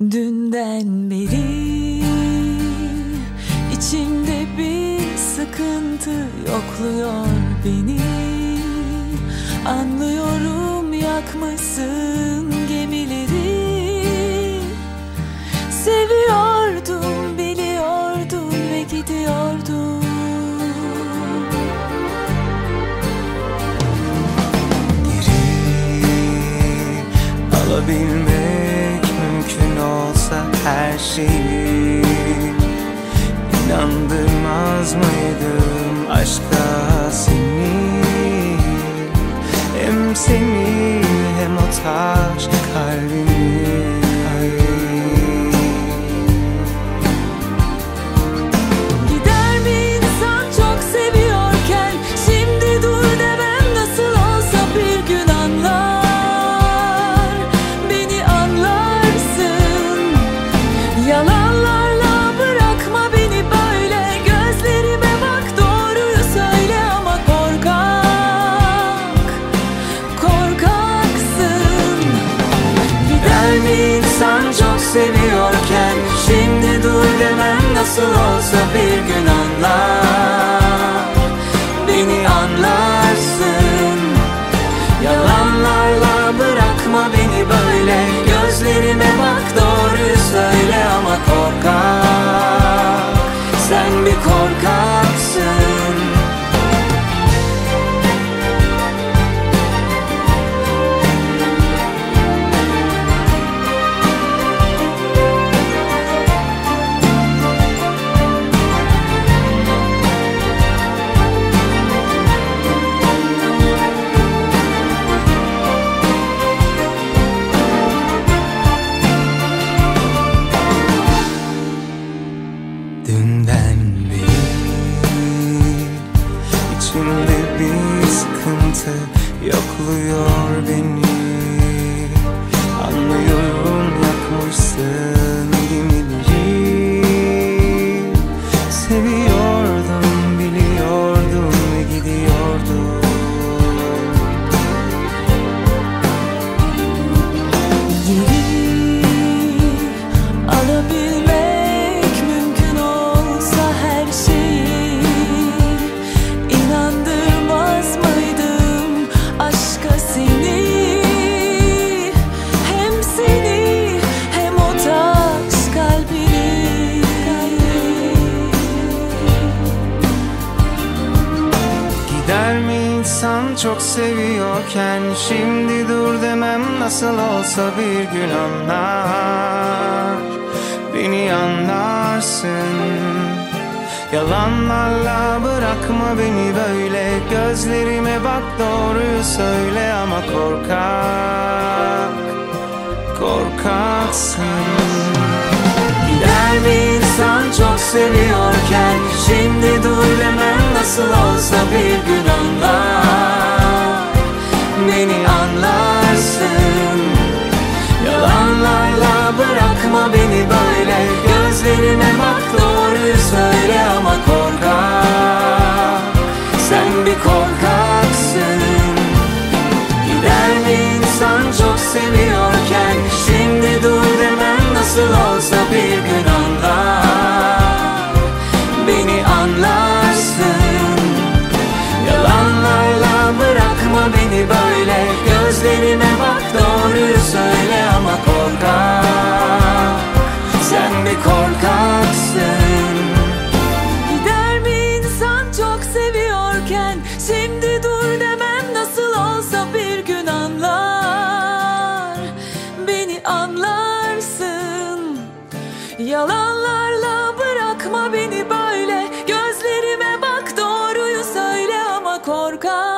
Dünden beri içimde bir sıkıntı yokluyor beni. Anlıyorum yakmışsın gemileri. Seviyordum biliyordum ve gidiyordum. Geri alabilmek olsa her şeyi. İnandırmaz mıydım aşka seni? Hem seni hem o taş kalbimi seviyorken. Şimdi dur demem nasıl olsa bir yokluyor beni insan çok seviyorken Şimdi dur demem nasıl olsa bir gün anlar. Beni anlarsın. Yalanlarla bırakma beni böyle. Gözlerime bak doğruyu söyle ama korkak Korkaksın. Gider mi insan çok seviyorken? Şimdi dur demem nasıl olsa bir gün anlar. Beni anlarsın. Yalanlarla bırakma beni böyle. Gözlerime bak doğruyu söyle ama korkak. Sen bir korkaksın beni böyle. Gözlerime bak doğruyu söyle ama korkak. Sen bir korkaksın. Gider mi insan çok seviyorken? Şimdi dur demem nasıl olsa bir gün anlar. Beni anlarsın. Yalanlarla bırakma beni böyle. Gözlerime bak doğruyu söyle ama korkak.